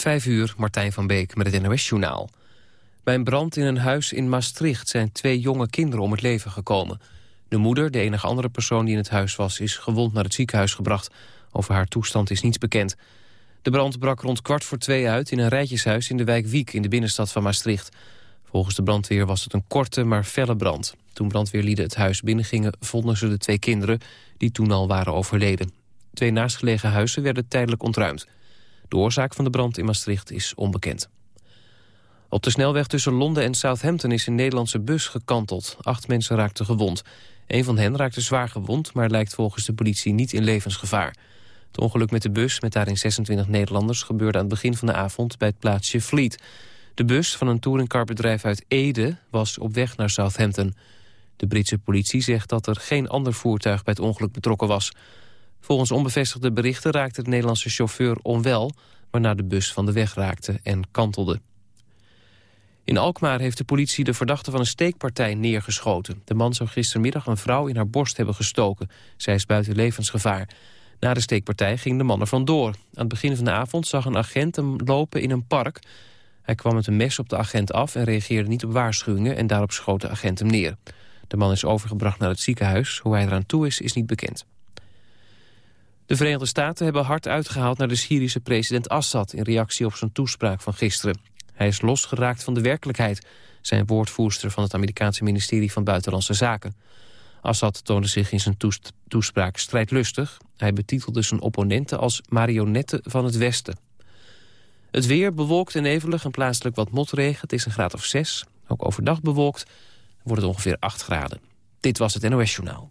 Vijf uur, Martijn van Beek met het NOS-journaal. Bij een brand in een huis in Maastricht zijn twee jonge kinderen om het leven gekomen. De moeder, de enige andere persoon die in het huis was, is gewond naar het ziekenhuis gebracht. Over haar toestand is niets bekend. De brand brak rond kwart voor twee uit in een rijtjeshuis in de wijk Wiek in de binnenstad van Maastricht. Volgens de brandweer was het een korte maar felle brand. Toen brandweerlieden het huis binnengingen vonden ze de twee kinderen die toen al waren overleden. Twee naastgelegen huizen werden tijdelijk ontruimd. De oorzaak van de brand in Maastricht is onbekend. Op de snelweg tussen Londen en Southampton is een Nederlandse bus gekanteld. Acht mensen raakten gewond. Een van hen raakte zwaar gewond, maar lijkt volgens de politie niet in levensgevaar. Het ongeluk met de bus, met daarin 26 Nederlanders... gebeurde aan het begin van de avond bij het plaatsje Fleet. De bus van een touringcarbedrijf uit Ede was op weg naar Southampton. De Britse politie zegt dat er geen ander voertuig bij het ongeluk betrokken was. Volgens onbevestigde berichten raakte de Nederlandse chauffeur onwel... waarna de bus van de weg raakte en kantelde. In Alkmaar heeft de politie de verdachte van een steekpartij neergeschoten. De man zou gistermiddag een vrouw in haar borst hebben gestoken. Zij is buiten levensgevaar. Na de steekpartij ging de man er vandoor. Aan het begin van de avond zag een agent hem lopen in een park. Hij kwam met een mes op de agent af en reageerde niet op waarschuwingen... en daarop schoot de agent hem neer. De man is overgebracht naar het ziekenhuis. Hoe hij eraan toe is, is niet bekend. De Verenigde Staten hebben hard uitgehaald naar de Syrische president Assad... in reactie op zijn toespraak van gisteren. Hij is losgeraakt van de werkelijkheid, zijn woordvoerster van het Amerikaanse ministerie van Buitenlandse Zaken. Assad toonde zich in zijn toespraak strijdlustig. Hij betitelde zijn opponenten als marionetten van het Westen. Het weer bewolkt en nevelig en plaatselijk wat motregen. Het is een graad of 6. Ook overdag bewolkt wordt het ongeveer 8 graden. Dit was het NOS Journaal.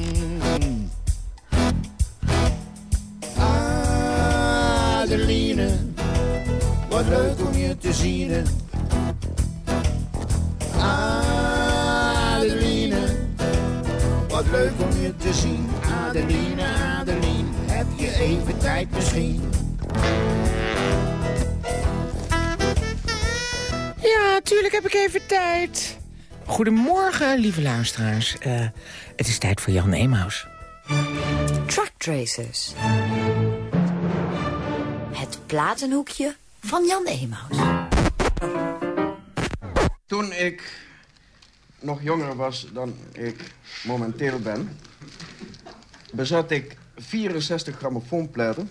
Adeline, wat leuk om je te zien. Adeline, wat leuk om je te zien. Adeline, Adeline, heb je even tijd misschien? Ja, tuurlijk heb ik even tijd. Goedemorgen, lieve luisteraars. Eh, het is tijd voor Jan Emaus. Truck Tracers. Platenhoekje van Jan Emaus. Toen ik nog jonger was dan ik momenteel ben... bezat ik 64 grammofoonplaten.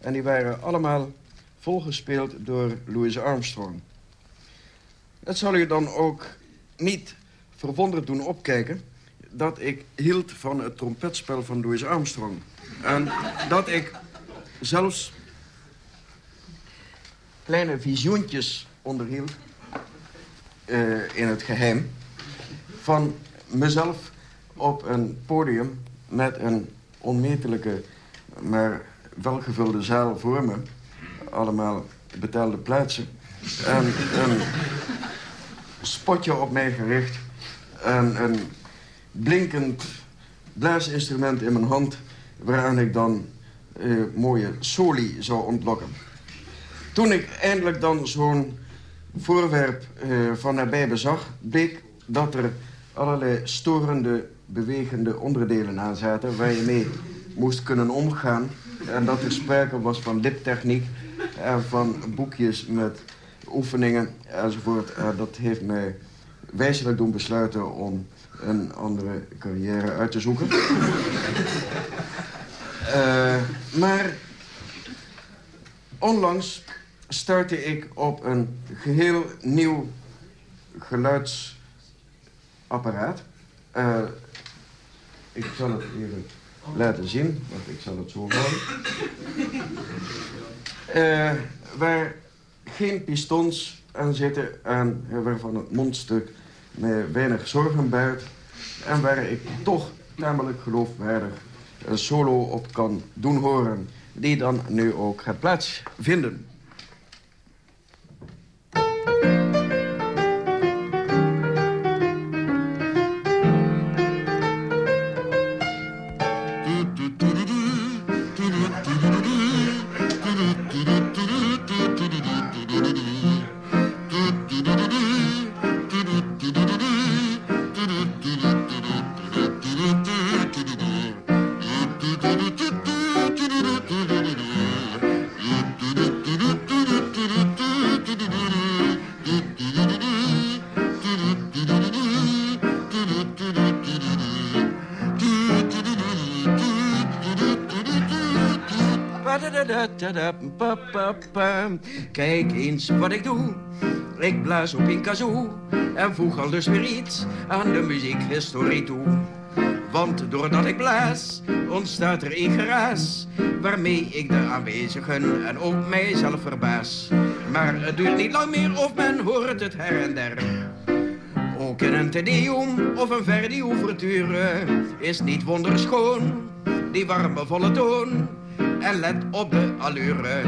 En die waren allemaal volgespeeld door Louis Armstrong. Het zal u dan ook niet verwonderd doen opkijken... dat ik hield van het trompetspel van Louis Armstrong. En dat ik zelfs kleine visioentjes onderhield... Uh, in het geheim van mezelf op een podium... met een onmetelijke, maar welgevulde zaal voor me. Allemaal betaalde plaatsen. En een spotje op mij gericht. En een blinkend blaasinstrument in mijn hand... waaraan ik dan uh, mooie soli zou ontlokken. Toen ik eindelijk dan zo'n voorwerp uh, van nabij bezag... bleek dat er allerlei storende, bewegende onderdelen aan zaten... waar je mee moest kunnen omgaan. En dat er sprake was van liptechniek en van boekjes met oefeningen enzovoort. Dat heeft mij wijzelijk doen besluiten om een andere carrière uit te zoeken. uh, maar onlangs stuitte ik op een geheel nieuw geluidsapparaat. Uh, ik zal het even laten zien, want ik zal het zo houden. Uh, waar geen pistons aan zitten en waarvan het mondstuk me weinig zorgen baart. En waar ik toch namelijk geloofwaardig een solo op kan doen horen. Die dan nu ook gaat plaatsvinden. Kijk eens wat ik doe. Ik blaas op een kazoo en voeg al dus weer iets aan de muziekhistorie toe. Want doordat ik blaas, ontstaat er een geraas... waarmee ik de aanwezigen en ook mijzelf verbaas. Maar het duurt niet lang meer of men hoort het her en der. Ook in een Tedeum of een Verdi-ouverture is niet wonderschoon... die warme volle toon en let op de allure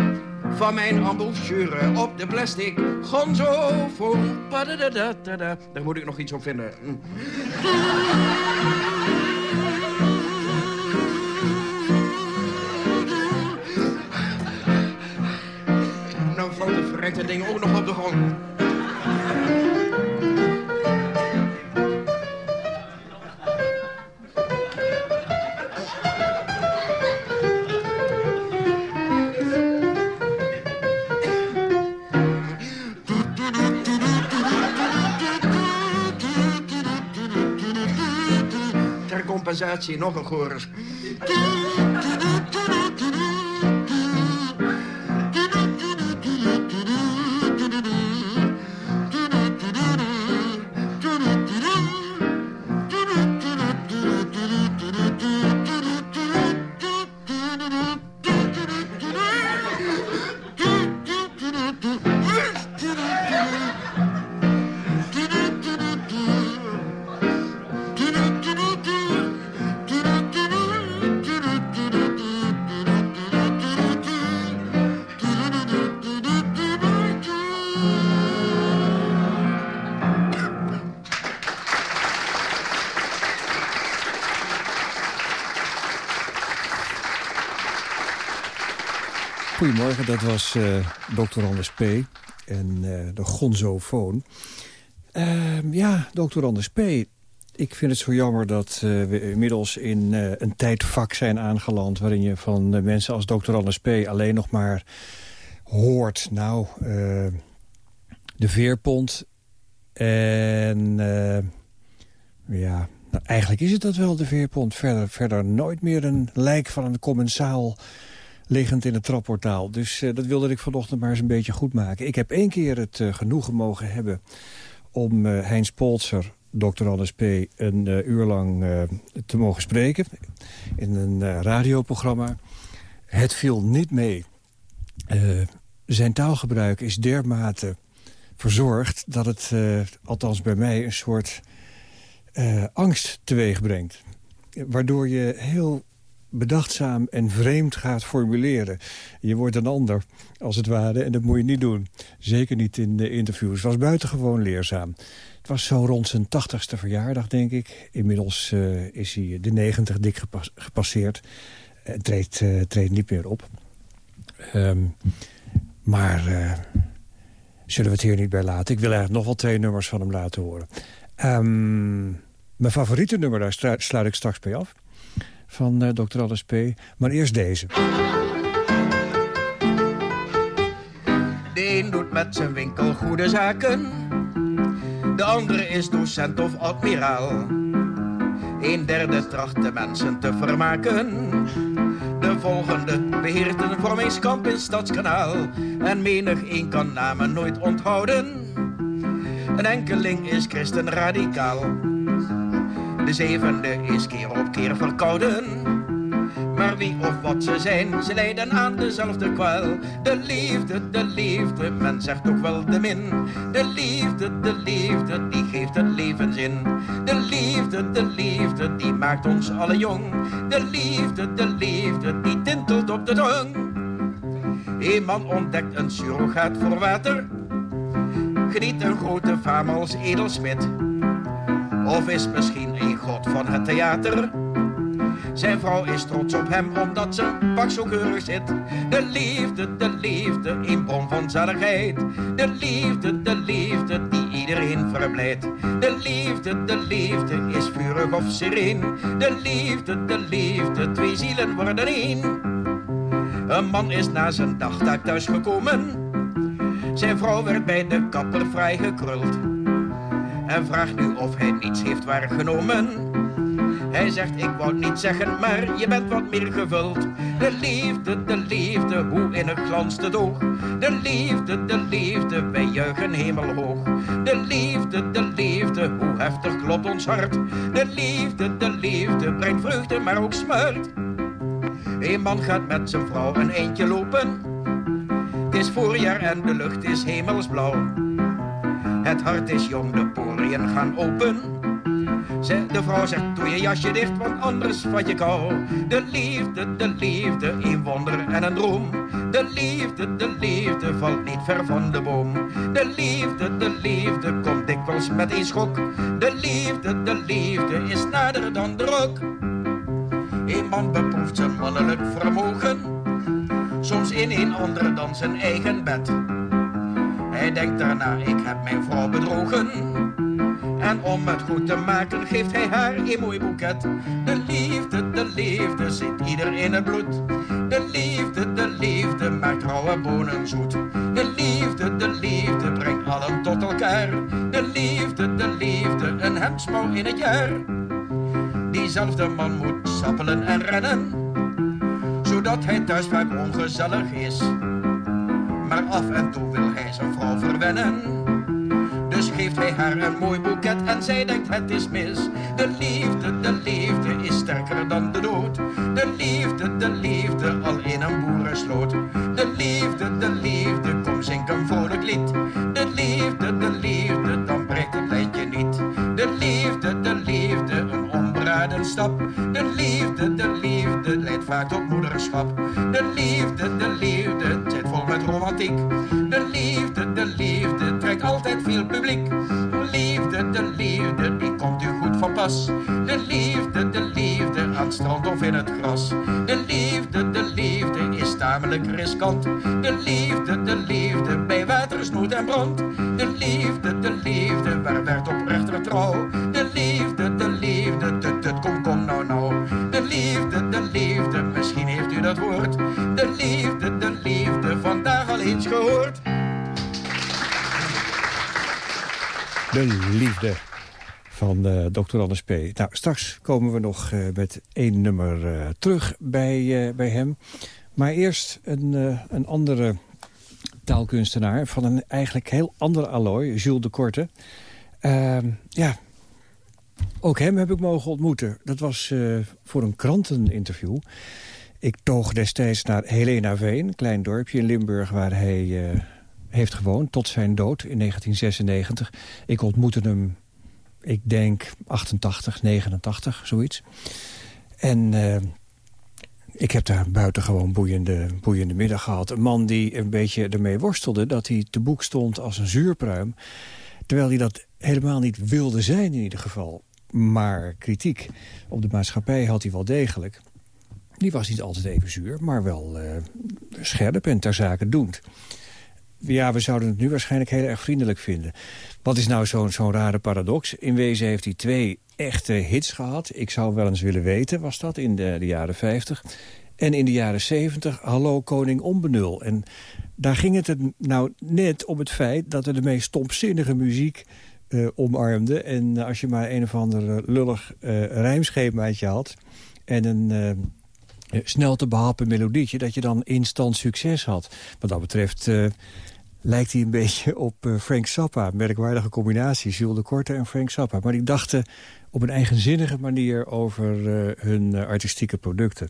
van mijn embouchure op de plastic gonzofoon. Daar moet ik nog iets op vinden. Nou valt het verrekte ding ook nog op de grond. Compensatie nog een chorus. Dat was uh, Dr. Anders P. en uh, de gonzofoon. Uh, ja, Dr. Anders P. Ik vind het zo jammer dat uh, we inmiddels in een tijdvak zijn aangeland... waarin je van mensen als Dr. Anders P. alleen nog maar hoort... nou, de veerpont en... ja, nou, eigenlijk is het dat wel, de veerpont. Verder, verder nooit meer een lijk van een commensaal liggend in het trapportaal. Dus uh, dat wilde ik vanochtend maar eens een beetje goed maken. Ik heb één keer het uh, genoegen mogen hebben om uh, Heinz Polzer, Dr. Anders P., een uur lang te mogen spreken. In een radioprogramma. Het viel niet mee. zijn taalgebruik is dermate verzorgd... dat het, althans bij mij, een soort angst teweeg brengt. Waardoor je heel bedachtzaam en vreemd gaat formuleren. Je wordt een ander, als het ware, en dat moet je niet doen. Zeker niet in de interviews. Het was buitengewoon leerzaam. Het was zo rond zijn tachtigste verjaardag, denk ik. Inmiddels uh, is hij de negentig dik gepasseerd. Uh, treedt, uh, treedt niet meer op. Um, maar zullen we het hier niet bij laten? Ik wil eigenlijk nog wel twee nummers van hem laten horen. Um, mijn favoriete nummer, daar sluit ik straks bij af van uh, Dr. Alles P. Maar eerst deze. De een doet met zijn winkel goede zaken. De andere is docent of admiraal. Een derde tracht de mensen te vermaken. De volgende beheert een vormingskamp in Stadskanaal. En menig een kan namen nooit onthouden. Een enkeling is christen radicaal. De zevende is keer op keer verkouden. Maar wie of wat ze zijn, ze lijden aan dezelfde kwal. De liefde, de liefde, men zegt ook wel de min. De liefde, de liefde, die geeft het leven zin. De liefde, de liefde, die maakt ons alle jong. De liefde, de liefde, die tintelt op de tong. Een man ontdekt een surrogaat voor water. Geniet een grote faam als edelsmid. Of is misschien een god van het theater. Zijn vrouw is trots op hem omdat ze pak zo keurig zit. De liefde, de liefde, een bron van zaligheid. De liefde, de liefde, die iedereen verblijdt. De liefde, de liefde, is vurig of sereen. De liefde, de liefde, twee zielen worden één. Een man is na zijn dagtaak thuis gekomen. Zijn vrouw werd bij de kapper vrij gekruld. En vraagt nu of hij niets heeft waargenomen. Hij zegt, ik wou niet zeggen, maar je bent wat meer gevuld. De liefde, de liefde, hoe in het glans de oog. De liefde, de liefde, wij juichen hemelhoog. De liefde, de liefde, hoe heftig klopt ons hart. De liefde, de liefde, brengt vreugde, maar ook smart. Een man gaat met zijn vrouw een eindje lopen. Het is voorjaar en de lucht is hemelsblauw. Het hart is jong, de gaan open. De vrouw zegt, doe je jasje dicht, want anders vat je kou. De liefde, de liefde, een wonder en een droom. De liefde, de liefde, valt niet ver van de boom. De liefde, de liefde, komt dikwijls met een schok. De liefde, de liefde, is nader dan de rok. Een man beproeft zijn mannelijk vermogen. Soms in een ander dan zijn eigen bed. Hij denkt daarna, ik heb mijn vrouw bedrogen. En om het goed te maken geeft hij haar een mooi boeket. De liefde, de liefde zit ieder in het bloed. De liefde, de liefde maakt rauwe bonen zoet. De liefde, de liefde brengt allen tot elkaar. De liefde, de liefde, een hemsmouw in het jaar. Diezelfde man moet sappelen en rennen. Zodat hij thuis vaak ongezellig is. Maar af en toe wil hij zijn vrouw verwennen. Dus geeft hij haar een mooi boeket en zij denkt het is mis. De liefde, de liefde is sterker dan de dood. De liefde, de liefde al in een boerensloot. De liefde, de liefde, kom zing een vrolijk lied. De liefde, de liefde, dan breekt het lijntje niet. De liefde, de liefde, een onberaden stap. De liefde, de liefde, leidt vaak tot moederschap. De liefde, de liefde, met romantiek. De liefde, de liefde, trekt altijd veel publiek. De liefde, de liefde, die komt u goed van pas. De liefde, de liefde, aan het strand of in het gras. De liefde, de liefde, is tamelijk riskant. De liefde, de liefde, bij watersnood en brand. De liefde, de liefde, waar werd oprechter trouw. De liefde, de liefde, tut, tut, kom, kom, nou, gehoord. De liefde van uh, Dr. Anders P. Nou, straks komen we nog uh, met één nummer uh, terug bij, bij hem. Maar eerst een, een andere taalkunstenaar van een eigenlijk heel ander allooi, Jules de Korte. Ehm, ja, ook hem heb ik mogen ontmoeten. Dat was voor een kranteninterview. Ik toog destijds naar Helena Veen, een klein dorpje in Limburg... waar hij heeft gewoond tot zijn dood in 1996. Ik ontmoette hem, ik denk, 88, 89, zoiets. En uh, ik heb daar buitengewoon boeiende, boeiende middag gehad. Een man die een beetje ermee worstelde dat hij te boek stond als een zuurpruim. Terwijl hij dat helemaal niet wilde zijn in ieder geval. Maar kritiek op de maatschappij had hij wel degelijk. Die was niet altijd even zuur, maar wel uh, scherp en ter zake doend ja, we zouden het nu waarschijnlijk heel erg vriendelijk vinden. Wat is nou zo'n zo'n rare paradox? In wezen heeft hij twee echte hits gehad. Ik zou wel eens willen weten, was dat in de, jaren 50. En in de jaren 70, Hallo Koning Onbenul. En daar ging het nou net om het feit dat er de meest stomzinnige muziek uh, omarmde. En als je maar een of ander lullig uh, rijmschemaatje had... en een, eh, snel te behappen melodietje... dat je dan instant succes had. Wat dat betreft uh, lijkt hij een beetje op uh, Frank Zappa. Merkwaardige combinatie, Jules de Korte en Frank Zappa. Maar die dachten op een eigenzinnige manier over hun artistieke producten.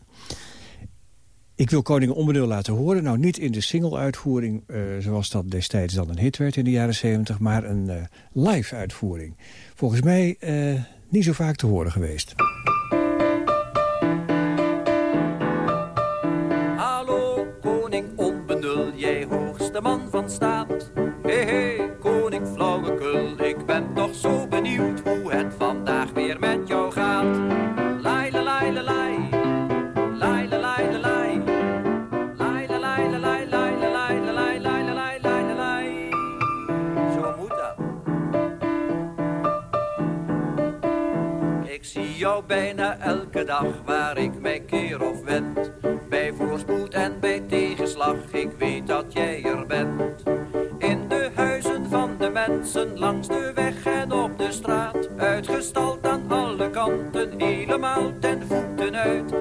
Ik wil Koning Onbenul laten horen. Nou, niet in de single-uitvoering, zoals dat destijds dan een hit werd in de jaren 70... maar een live-uitvoering. Volgens mij niet zo vaak te horen geweest. Bijna elke dag waar ik mij keer of wend. Bij voorspoed en bij tegenslag, ik weet dat jij er bent. In de huizen van de mensen, langs de weg en op de straat. Uitgestald aan alle kanten, helemaal ten voeten uit.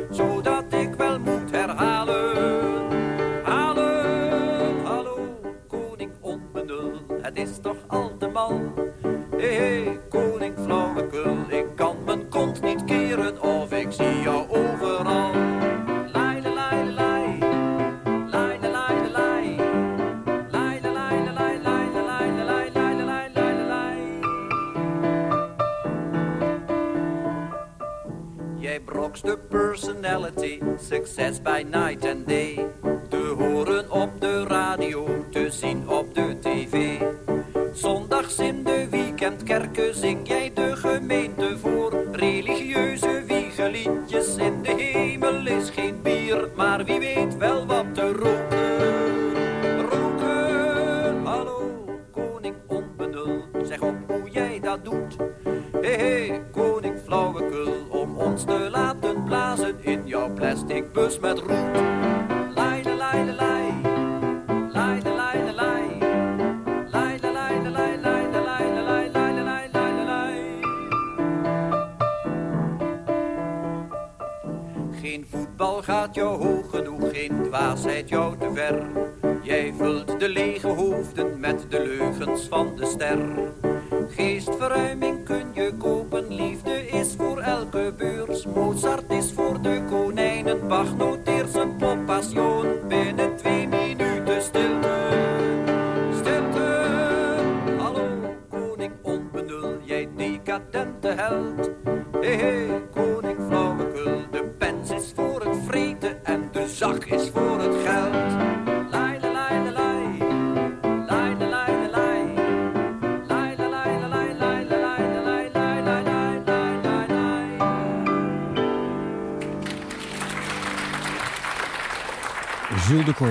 Bij night and day. Te horen op de radio, te zien op de tv. Zondags in de weekendkerken zing jij de gemeente voor. Religieuze wiegeliedjes in de hemel is geen bier, maar wie weet dwaasheid jou te ver.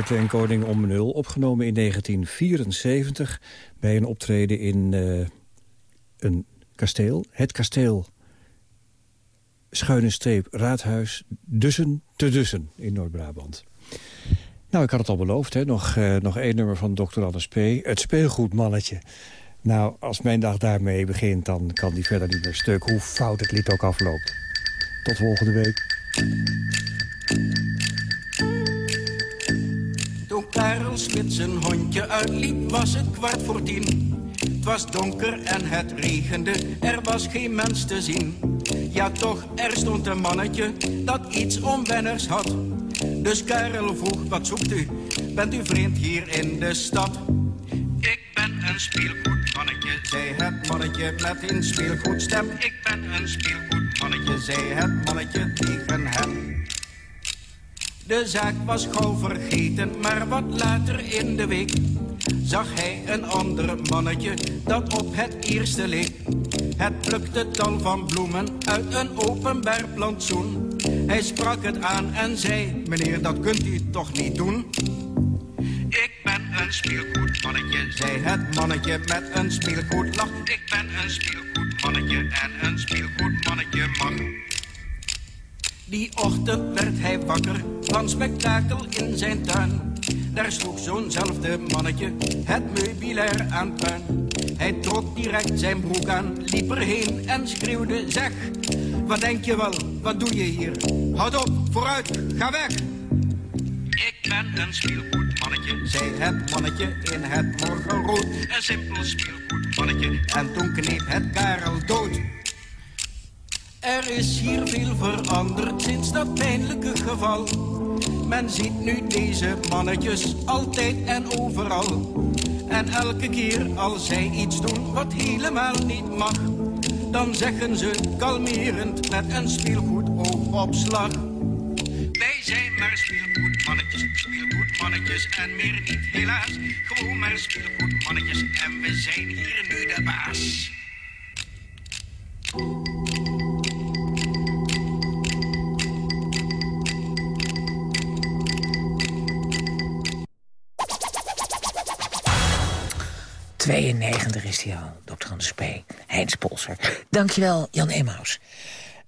En Koning Onbenul, opgenomen in 1974... bij een optreden in uh, een kasteel. Het kasteel, schuine streep, raadhuis, Dussen te Dussen in Noord-Brabant. Nou, ik had het al beloofd, hè? Nog, uh, nog één nummer van Dr. Anders P. Het speelgoedmannetje. Nou, als mijn dag daarmee begint, dan kan die verder niet meer stuk... hoe fout het lied ook afloopt. Tot volgende week. Karel Smit zijn hondje uitliep, was het kwart voor tien. Het was donker en het regende, er was geen mens te zien. Ja toch, er stond een mannetje dat iets onwenners had. Dus Karel vroeg, wat zoekt u? Bent u vreemd hier in de stad? Ik ben een speelgoedmannetje, zei het mannetje met een speelgoedstem. Ik ben een speelgoedmannetje, zei het mannetje tegen hem. De zaak was gauw vergeten, maar wat later in de week zag hij een ander mannetje dat op het eerste leek. Het plukte tal van bloemen uit een openbaar plantsoen. Hij sprak het aan en zei, meneer dat kunt u toch niet doen? Ik ben een speelgoedmannetje, zei het mannetje met een speelgoedlach. Ik ben een speelgoedmannetje en een speelgoedmannetje mag. Die ochtend werd hij wakker van spektakel in zijn tuin. Daar sloeg zo'nzelfde mannetje het meubilair aan puin. Hij trok direct zijn broek aan, liep erheen en schreeuwde, zeg, wat denk je wel, wat doe je hier? Houd op, vooruit, ga weg. Ik ben een speelgoedmannetje, zei het mannetje in het morgenrood. Een simpel speelgoedmannetje, en toen kneep het Karel dood. Er is hier veel veranderd sinds dat pijnlijke geval. Men ziet nu deze mannetjes altijd en overal. En elke keer als zij iets doen wat helemaal niet mag... dan zeggen ze kalmerend met een speelgoed oogopslag. Wij zijn maar speelgoedmannetjes, speelgoedmannetjes en meer niet helaas. Gewoon maar speelgoedmannetjes en we zijn hier nu de baas. ...92 is hij al, dokter Anders P. Heinz Polser. Dankjewel, Jan Emaus.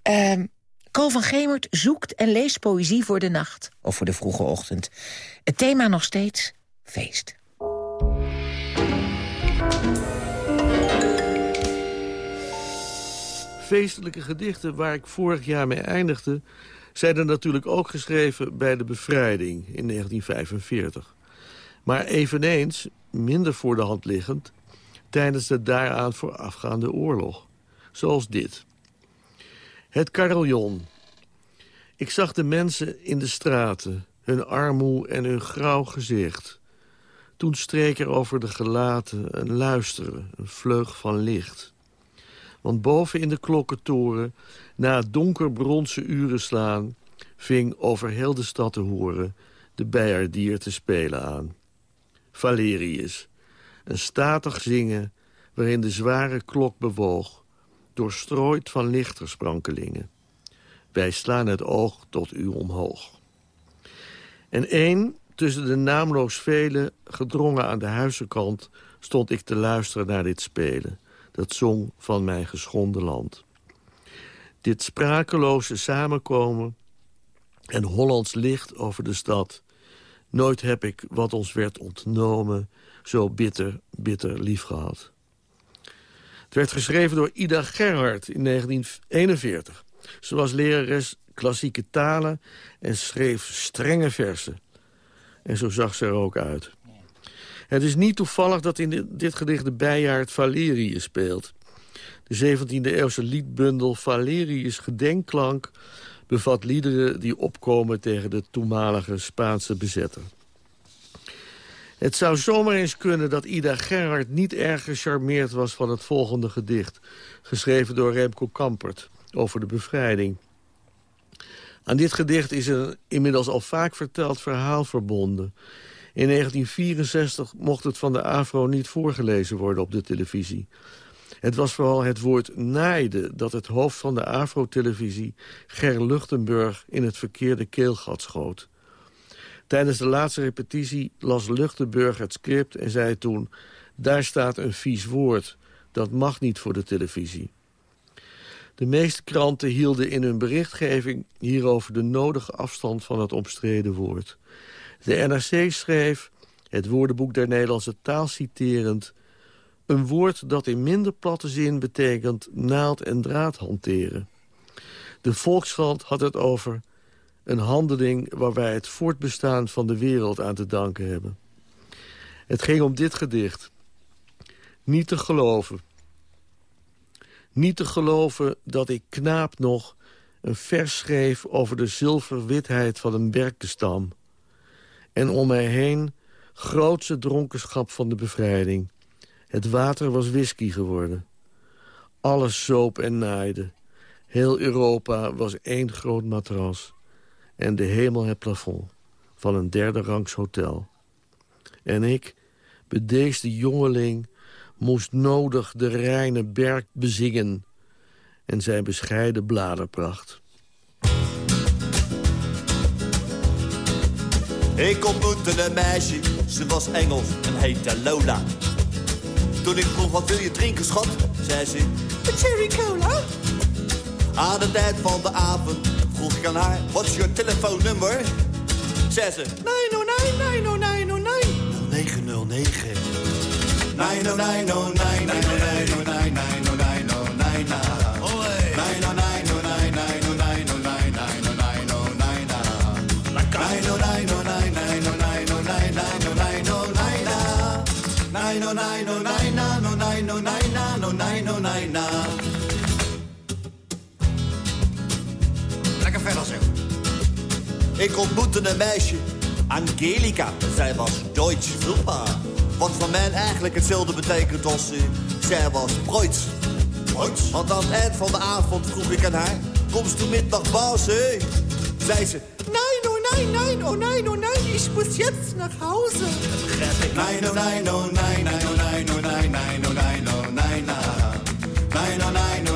Ehm Ko van Gemert zoekt en leest poëzie voor de nacht. Of voor de vroege ochtend. Het thema nog steeds feest. Feestelijke gedichten waar ik vorig jaar mee eindigde... zijn er natuurlijk ook geschreven bij de bevrijding in 1945. Maar eveneens, minder voor de hand liggend... tijdens de daaraan voorafgaande oorlog. Zoals dit. Het carillon. Ik zag de mensen in de straten, hun armoe en hun grauw gezicht. Toen streek er over de gelaten een luisteren, een vleug van licht. Want boven in de klokkentoren, na het donker bronzen uren slaan... ving over heel de stad te horen de bijaardier te spelen aan. Valerius, een statig zingen waarin de zware klok bewoog doorstrooid van lichtersprankelingen. Wij slaan het oog tot u omhoog. En één, tussen de naamloos velen, gedrongen aan de huizenkant... stond ik te luisteren naar dit spelen, dat zong van mijn geschonden land. Dit sprakeloze samenkomen en Hollands licht over de stad... nooit heb ik wat ons werd ontnomen zo bitter, bitter lief gehad. Het werd geschreven door Ida Gerhard in 1941. Ze was lerares klassieke talen en schreef strenge versen. En zo zag ze er ook uit. Het is niet toevallig dat in dit gedicht de bijaard Valerius speelt. De 17e-eeuwse liedbundel Valerius Gedenkklank... bevat liederen die opkomen tegen de toenmalige Spaanse bezetter. Het zou zomaar eens kunnen dat Ida Gerhard niet erg gecharmeerd was van het volgende gedicht. Geschreven door Remco Kampert over de bevrijding. Aan dit gedicht is een inmiddels al vaak verteld verhaal verbonden. In 1964 mocht het van de AVRO niet voorgelezen worden op de televisie. Het was vooral het woord naaide dat het hoofd van de AVRO-televisie... Ger Luchtenburg in het verkeerde keelgat schoot. Tijdens de laatste repetitie las Luchtenburg het script en zei toen... daar staat een vies woord, dat mag niet voor de televisie. De meeste kranten hielden in hun berichtgeving hierover de nodige afstand van het omstreden woord. De NRC schreef, het woordenboek der Nederlandse taal citerend... een woord dat in minder platte zin betekent naald en draad hanteren. De Volkskrant had het over een handeling waar wij het voortbestaan van de wereld aan te danken hebben. Het ging om dit gedicht. Niet te geloven. Niet te geloven dat ik knaap nog een vers schreef over de zilverwitheid van een berkenstam. En om mij heen grootse dronkenschap van de bevrijding. Het water was whisky geworden. Alles zoop en naaide. Heel Europa was één groot matras en de hemel het plafond van een derde rangs hotel. En ik, bedeesde jongeling, moest nodig de reine berg bezingen en zijn bescheiden bladerpracht. Ik ontmoette een meisje, ze was Engels en heette Lola. Toen ik vroeg wat wil je drinken, schat, zei ze... Een cherry cola. Aan het eind van de avond vroeg ik aan haar, what's your telefoonnummer? Zei ze, 909, 909, 0909. 909, 909, 909, 909, 909. Ik ontmoette een meisje, Angelica. Zij was Deutsch super. Wat voor mij eigenlijk hetzelfde betekent als uh, zij was Preuts. Preuts? Want aan het eind van de avond vroeg ik aan haar... Komst du mit nach Hause? Zei ze... Nein, oh nein, nein, oh nein, oh nein, ich muss jetzt nach Hause. Nein, oh nein, oh nein, nein, oh nein, oh nein, nein, oh nein, oh nein. Nein, oh nein, oh nein,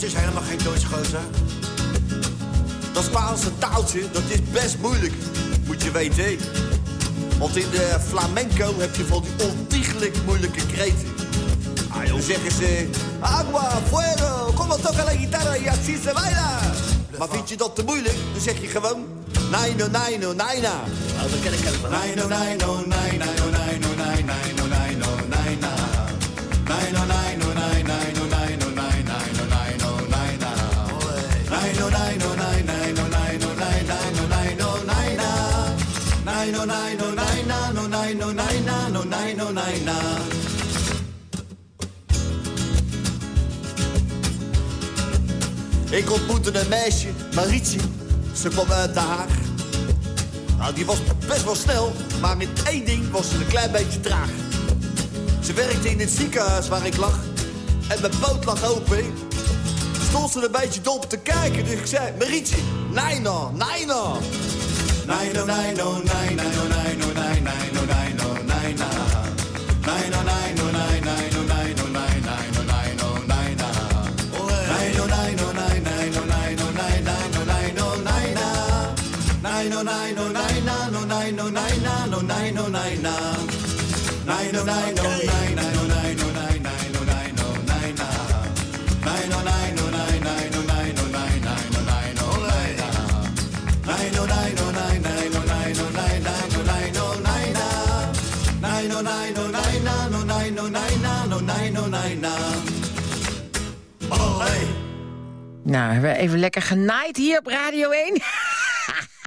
Ooit is helemaal geen Duits gozer. Dat Spaanse taaltje, dat is best moeilijk, moet je weten. Want in de flamenco heb je van die ontiegelijk moeilijke kreten. Dan zeggen ze... Agua, fuego, como toca la guitarra y así se baila. Maar vind je dat te moeilijk, dan zeg je gewoon... Nee, no, nee, no, nee, na. Nou, dat ken ik helemaal. Nee, no, nee, Ik ontmoette een meisje, Marietje. Ze kwam uit Den Haag. Nou, die was best wel snel, maar in één ding was ze een klein beetje traag. Ze werkte in het ziekenhuis waar ik lag. En mijn poot lag open. Stond ze een beetje dom te kijken, dus ik zei... Marietje, nee no, nee no. Nee no, nee no, Nou, hebben we even lekker genaaid hier op Radio 1.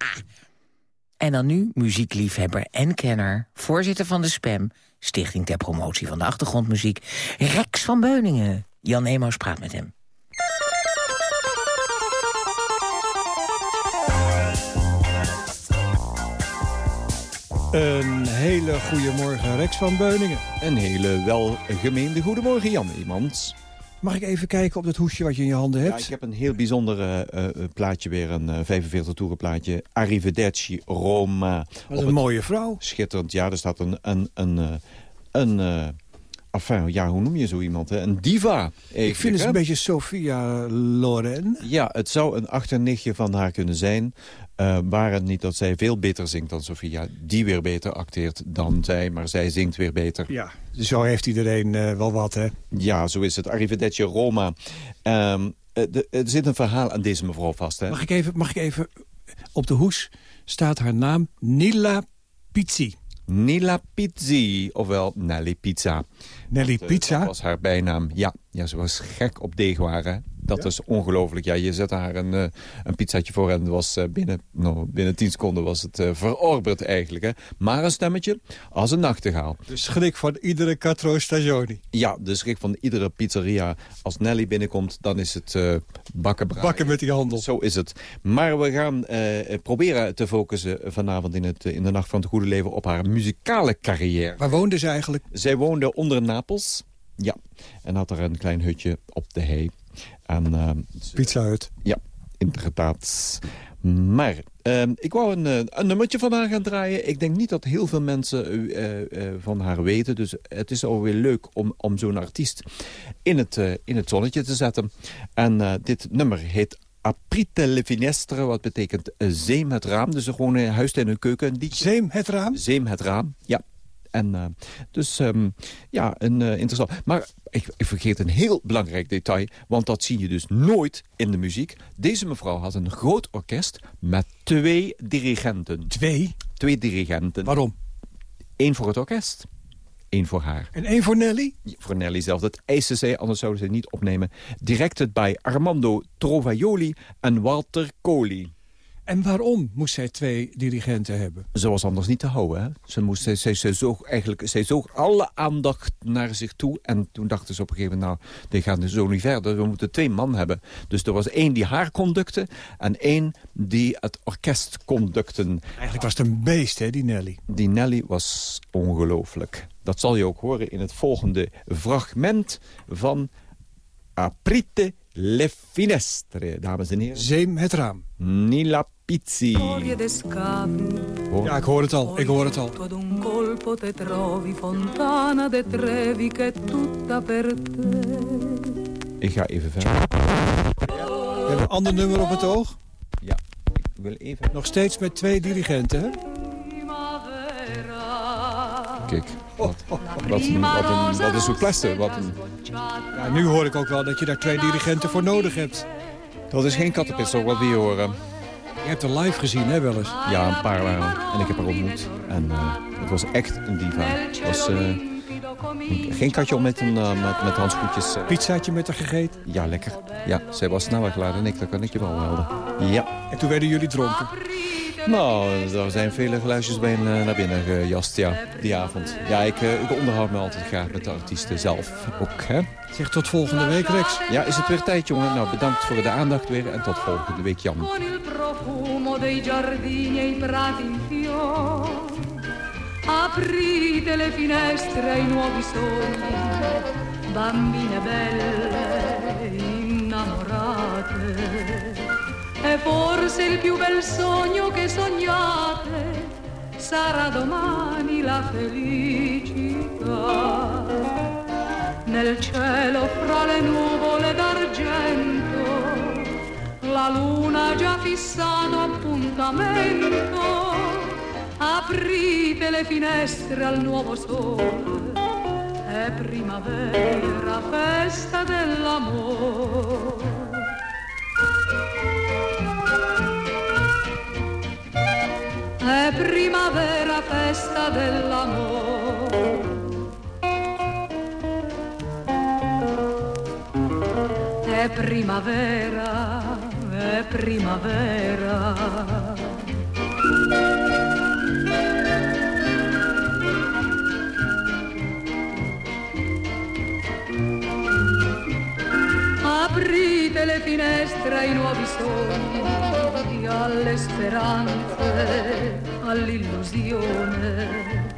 en dan nu muziekliefhebber en kenner, voorzitter van de SPAM... Stichting ter Promotie van de Achtergrondmuziek, Rex van Beuningen. Jan Emaus praat met hem. Een hele goede morgen, Rex van Beuningen. Een hele welgemeende goedemorgen, Jan Iemans. Mag ik even kijken op dat hoesje wat je in je handen Ja, hebt? ik heb een heel bijzonder eh, eh, plaatje weer, een eh, 45 toeren plaatje. Arrivederci Roma. Wat een mooie vrouw. Schitterend, ja, er staat een... een, een, eh, een eh, enfin, ja, hoe noem je zo iemand? Hè? Een diva. Ik vind het een beetje Sophia Loren. Ja, het zou een achternichtje van haar kunnen zijn. Eh waar het niet dat zij veel beter zingt dan Sofia. Die weer beter acteert dan zij, maar zij zingt weer beter. Ja, zo heeft iedereen eh, wel wat, hè? Ja, zo is het. Arrivederci Roma. Ehm, eh, de- er zit een verhaal aan deze mevrouw vast. Hè? Mag ik even, mag ik even... Op de hoes staat haar naam Nilla Pizzi. Nilla Pizzi, ofwel Nelly Pizza. Nelly Dat, Pizza? Dat was haar bijnaam. Ja, ja ze was gek op deegwaren. Dat is ongelooflijk. Ja, je zette haar een, eh, een pizzatje voor en was eh, binnen, nou, binnen 10 seconden was het eh, verorberd eigenlijk. Hè. Maar een stemmetje als een nachtegaal. De schrik van iedere Quattro Stagioni. Ja, de schrik van iedere pizzeria. Als Nelly binnenkomt, dan is het eh bakken braaien. Bakken met die handel. Zo is het. Maar we gaan proberen te focussen vanavond in, het, in de Nacht van het Goede Leven... op haar muzikale carrière. Waar woonde ze eigenlijk? Zij woonde onder Napels. Ja. En had er een klein hutje op de hei. En, eh, Pizza Hut. Ja, inderdaad. Maar eh, ik wou een, eh, een nummertje van haar gaan draaien. Ik denk niet dat heel veel mensen eh, van haar weten. Dus het is alweer leuk om, om zo'n artiest in het, in het zonnetje te zetten. En dit nummer heet Aprite le finestre, wat betekent zeem het raam. Dus gewoon een huistuin en keuken. Een liedje. Zeem het raam? Zeem het raam, ja. En eh, dus ehm, ja, een, eh, interessant. Maar ik, ik vergeet een heel belangrijk detail, want dat zie je dus nooit in de muziek. Deze mevrouw had een groot orkest met twee dirigenten. Twee? Twee dirigenten. Waarom? Eén voor het orkest, één voor haar. En één voor Nelly? Voor Nelly zelf. Dat eiste zij, anders zouden ze het niet opnemen. Directed bij Armando Trovaioli en Walter Coli. En waarom moest zij twee dirigenten hebben? Ze was anders niet te houden. Hè? Ze, moest, zij, zij, zij, zoog eigenlijk, zoog alle aandacht naar zich toe. En toen dachten ze op een gegeven moment... nou, dit gaat zo niet verder. We moeten twee man hebben. Dus er was één die haar conducte... en één die het orkest conducten. Eigenlijk was het een beest, hè, die Nelly? Die Nelly was ongelooflijk. Dat zal je ook horen in het volgende fragment van Aprite le finestre, dames en heren. Zeem het raam. Nila Pizzi. Ja, ik hoor het al, ik hoor het al. Ik ga even verder. We hebben een ander nummer op het oog. Ja, ik wil even... Nog steeds met twee dirigenten, hè? Kijk, wat, wat, een, wat, een, wat een souplesse. Wat een... Ja, nu hoor ik ook wel dat je daar twee dirigenten voor nodig hebt. Dat is geen kattenpistol wat we hier horen. Je hebt haar live gezien, hè, wel eens? Ja, een paar waren En ik heb haar ontmoet. En uh, het was echt een diva. Was uh, geen katje om met, een, uh, met, met handschoentjes. Pizzaatje met haar gegeten? Ja, lekker. Ja, zij was sneller klaar dan ik. Dat kan ik je wel melden. Ja. En toen werden jullie dronken? Nou, er zijn vele geluidjes bij naar binnen gejast, ja, die avond. Ja, ik, ik onderhoud me altijd graag met de artiesten zelf ook, hè. Zeg tot volgende week, Rex. Ja, is het weer tijd, jongen? Nou, bedankt voor de aandacht weer en tot volgende week, Jan. Aprite le finestre ai nuovi sogni, bambine belle, innamorate. E forse il più bel sogno che sognate sarà domani la felicità. Nel cielo fra le nuvole d'argento, la luna già fissato appuntamento. Aprite le finestre al nuovo sole, è primavera, festa dell'amore. È primavera, festa dell'amore. È primavera, è primavera. Le finestre ai nuovi sogni, alle speranze, all'illusione.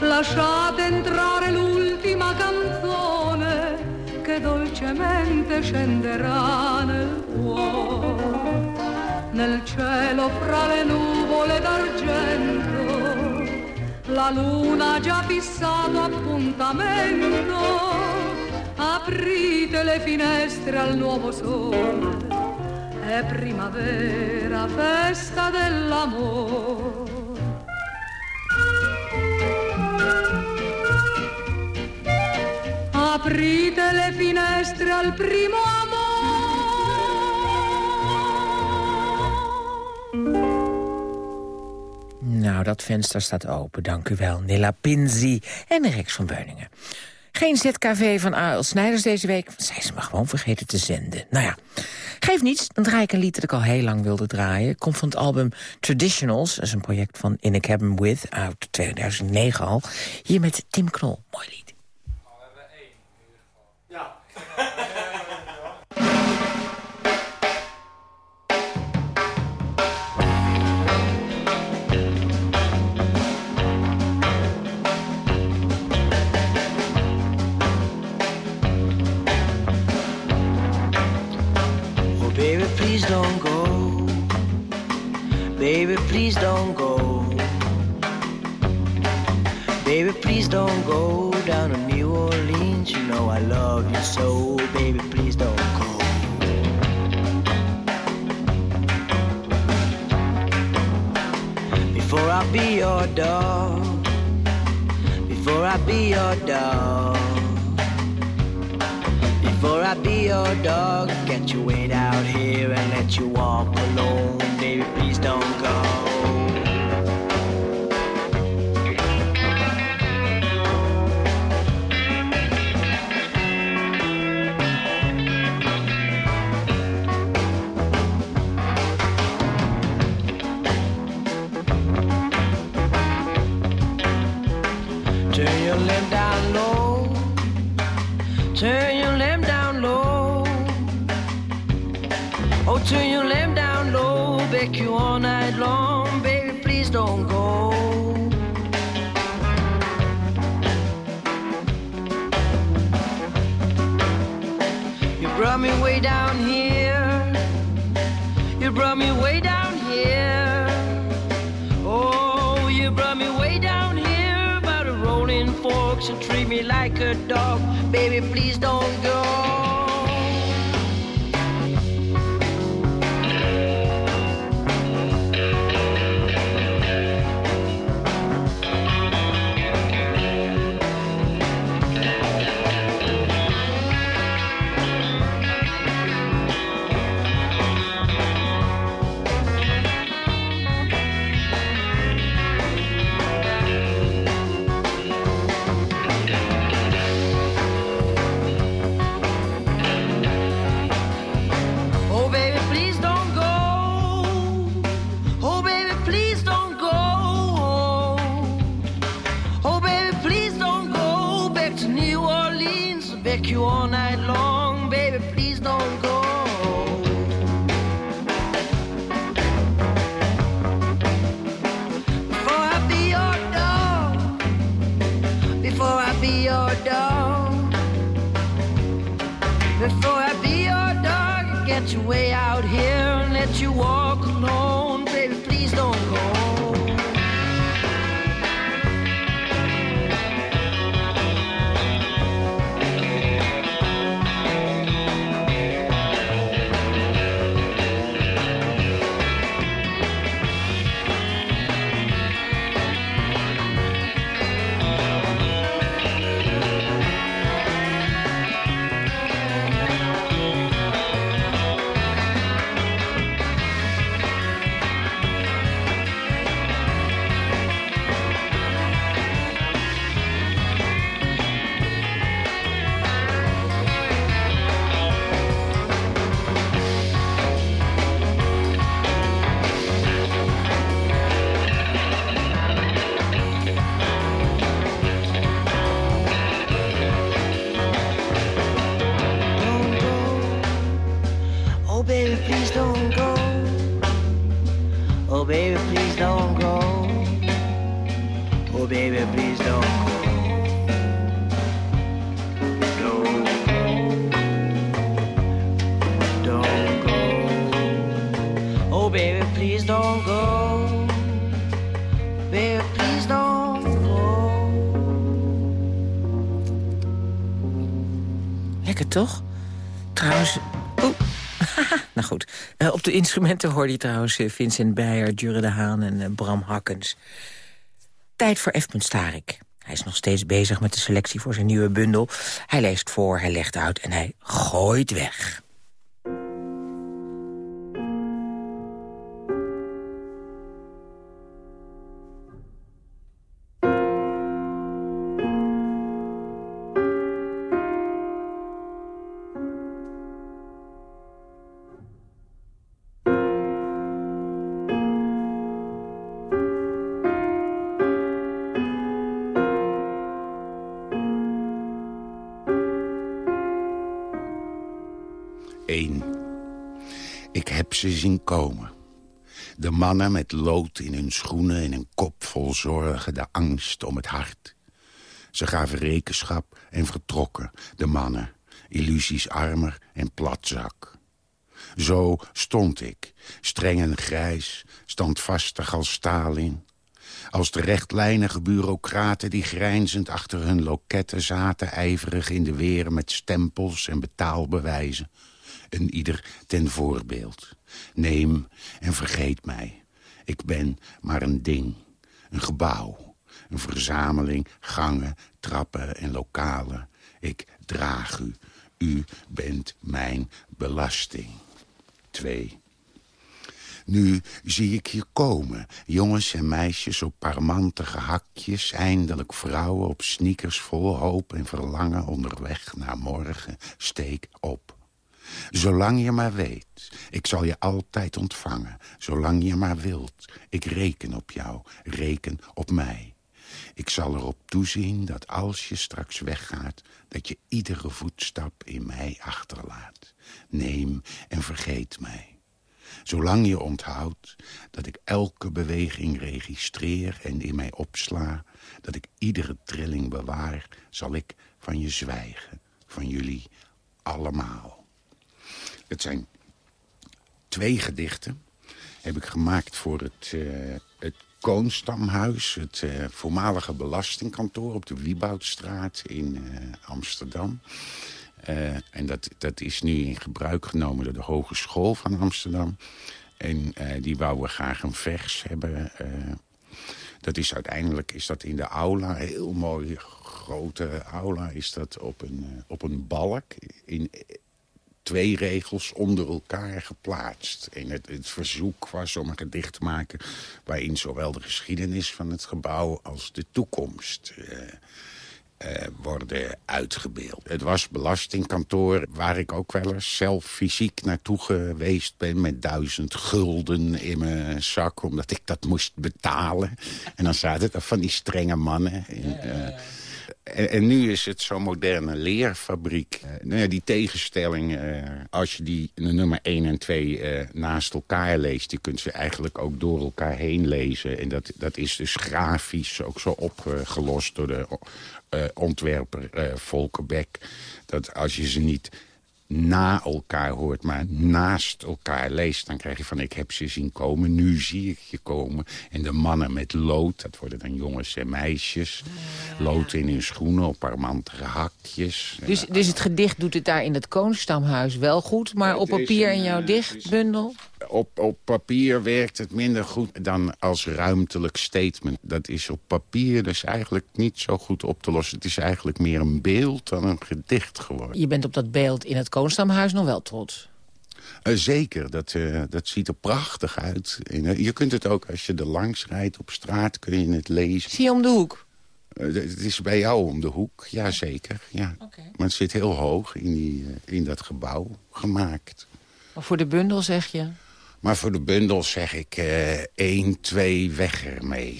Lasciate entrare l'ultima canzone che dolcemente scenderà nel cuore. Nel cielo fra le nuvole d'argento, la luna ha già fissato appuntamento. Aprite le finestre al nuovo sole, è primavera, festa dell'amore. Aprite le finestre al primo Nou, dat venster staat open, dank u wel. Nilla Pinzi en Rex van Beuningen. Geen ZKV van A.L. Snijders deze week. Zij ze maar gewoon vergeten te zenden. Nou ja, geef niets. Dan draai ik een lied dat ik al heel lang wilde draaien. Komt van het album Traditionals. Dat is een project van In a Cabin With. Uit 2009 al. Hier met Tim Knol. Mooi lied. Please don't go. Baby, please don't go down to New Orleans. You know I love you so. Baby, please don't go. Before I be your dog. Before I be your dog before I be your dog. Get you weight out here and let you walk alone. Baby, please don't go. Turn your limp down low. Turn Oh, you lamp down low. Back you all night long. Baby, please don't go. You brought me way down here. You brought me way down here. Oh, you brought me way down here by the rolling forks and treat me like a dog. Baby, please don't go. Way out toch? Trouwens... Oeh. nou goed. Eh, op de instrumenten hoorde je trouwens eh, Vincent Beijer, Jure de Haan en eh, Bram Hakkens. Tijd voor F. Starik. Hij is nog steeds bezig met de selectie voor zijn nieuwe bundel. Hij leest voor, hij legt uit en hij gooit weg. Ze zien komen. De mannen met lood in hun schoenen en een kop vol zorgen, de angst om het hart. Ze gaven rekenschap en vertrokken, de mannen, illusies armer en platzak. Zo stond ik, streng en grijs, standvastig als Stalin. Als de rechtlijnige bureaucraten die grijnzend achter hun loketten zaten... ijverig in de weer met stempels en betaalbewijzen. Een ieder ten voorbeeld. Neem en vergeet mij. Ik ben maar een ding, een gebouw. Een verzameling gangen, trappen en lokalen. Ik draag u. U bent mijn belasting. 2. Nu zie ik je komen, jongens en meisjes op parmantige hakjes... eindelijk vrouwen op sneakers vol hoop en verlangen onderweg naar morgen. Steek op. Zolang je maar weet, ik zal je altijd ontvangen. Zolang je maar wilt, ik reken op jou, reken op mij. Ik zal erop toezien dat als je straks weggaat... dat je iedere voetstap in mij achterlaat. Neem en vergeet mij. Zolang je onthoudt dat ik elke beweging registreer en in mij opsla... dat ik iedere trilling bewaar, zal ik van je zwijgen. Van jullie allemaal. Het zijn twee gedichten. Heb ik gemaakt voor het, uh, het Koonstamhuis. Het uh, voormalige belastingkantoor op de Wieboudstraat in uh, Amsterdam. En dat, dat is nu in gebruik genomen door de Hogeschool van Amsterdam. En die wouden graag een vers hebben. dat is uiteindelijk is dat in de aula, heel mooi grote aula... is dat op een, op een balk in twee regels onder elkaar geplaatst. En het, het, verzoek was om een gedicht te maken... waarin zowel de geschiedenis van het gebouw als de toekomst... Uh, uh, worden uitgebeeld. Het was belastingkantoor waar ik ook wel eens zelf fysiek naartoe geweest ben... met duizend gulden in mijn zak, omdat ik dat moest betalen. En dan zaten er van die strenge mannen... In, uh, en, nu is het zo'n moderne leerfabriek. Uh, nou ja, die tegenstelling, uh, als je die nummer 1 en 2 uh, naast elkaar leest... die kunt ze eigenlijk ook door elkaar heen lezen. En dat, dat is dus grafisch ook zo opgelost door de ontwerper Volker Beck. Dat als je ze niet na elkaar hoort, maar naast elkaar leest... dan krijg je van, ik heb ze zien komen, nu zie ik je komen. En de mannen met lood, dat worden dan jongens en meisjes. Lood in hun schoenen, op armantige hakjes. Dus, dus het gedicht doet het daar in het Koonstamhuis wel goed... maar op papier in jouw dichtbundel? Op, op papier werkt het minder goed dan als ruimtelijk statement. Dat is op papier dus eigenlijk niet zo goed op te lossen. Het is eigenlijk meer een beeld dan een gedicht geworden. Je bent op dat beeld in het Koonstamhuis nog wel trots? Uh, zeker, dat, uh, dat ziet er prachtig uit. En, uh, je kunt het ook, als je er langs rijdt op straat, kun je het lezen. Zie je om de hoek? het is bij jou om de hoek, ja zeker. Ja. Okay. Maar het zit heel hoog in, die, in dat gebouw gemaakt. Maar voor de bundel zeg je? Maar voor de bundel zeg ik uh, 1, 2, weg ermee.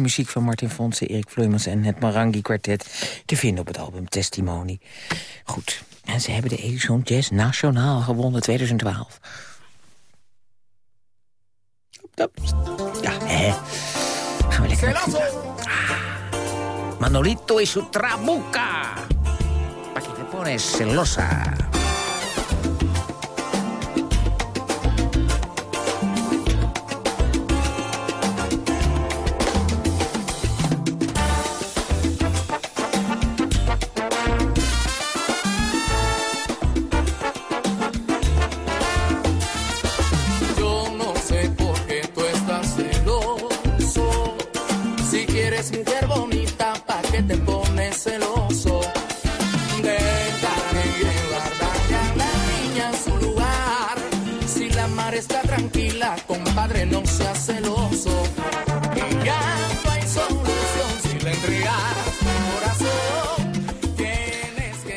Muziek van Martin Fonsen, Erik Vleumans en het Marangi Quartet... te vinden op het album Testimony. Goed, en ze hebben de Edison Jazz Nationaal gewonnen 2012. Ja, hè. Gaan we lekker ah. Manolito y su trabuca. Pa' que te pones celosa.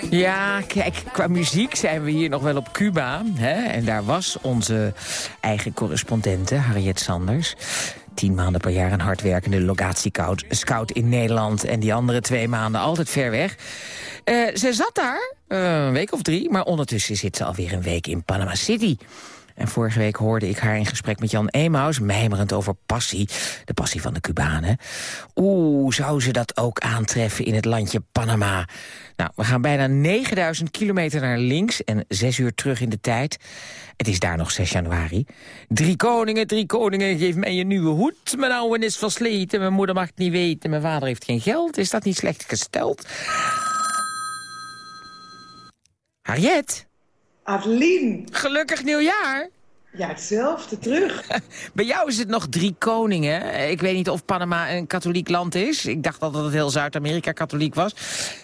Ja, kijk, qua muziek zijn we hier nog wel op Cuba. Hè? En daar was onze eigen correspondente, Harriet Sanders. Tien maanden per jaar een hardwerkende locatiescout scout in Nederland... en die andere twee maanden altijd ver weg. Uh, ze zat daar uh, een week of drie, maar ondertussen zit ze alweer een week in Panama City. En vorige week hoorde ik haar in gesprek met Jan Emaus... mijmerend over passie, de passie van de Cubanen. Oeh, zou ze dat ook aantreffen in het landje Panama? Nou, we gaan bijna 9000 kilometer naar links en zes uur terug in de tijd. Het is daar nog 6 januari. Drie koningen, drie koningen, geef mij je nieuwe hoed. Mijn oude is versleten, mijn moeder mag het niet weten... mijn vader heeft geen geld, is dat niet slecht gesteld? Harriet? Adeline. Gelukkig nieuwjaar. Ja, hetzelfde, terug. Bij jou is het nog drie koningen. Ik weet niet of Panama een katholiek land is. Ik dacht dat het heel Zuid-Amerika katholiek was.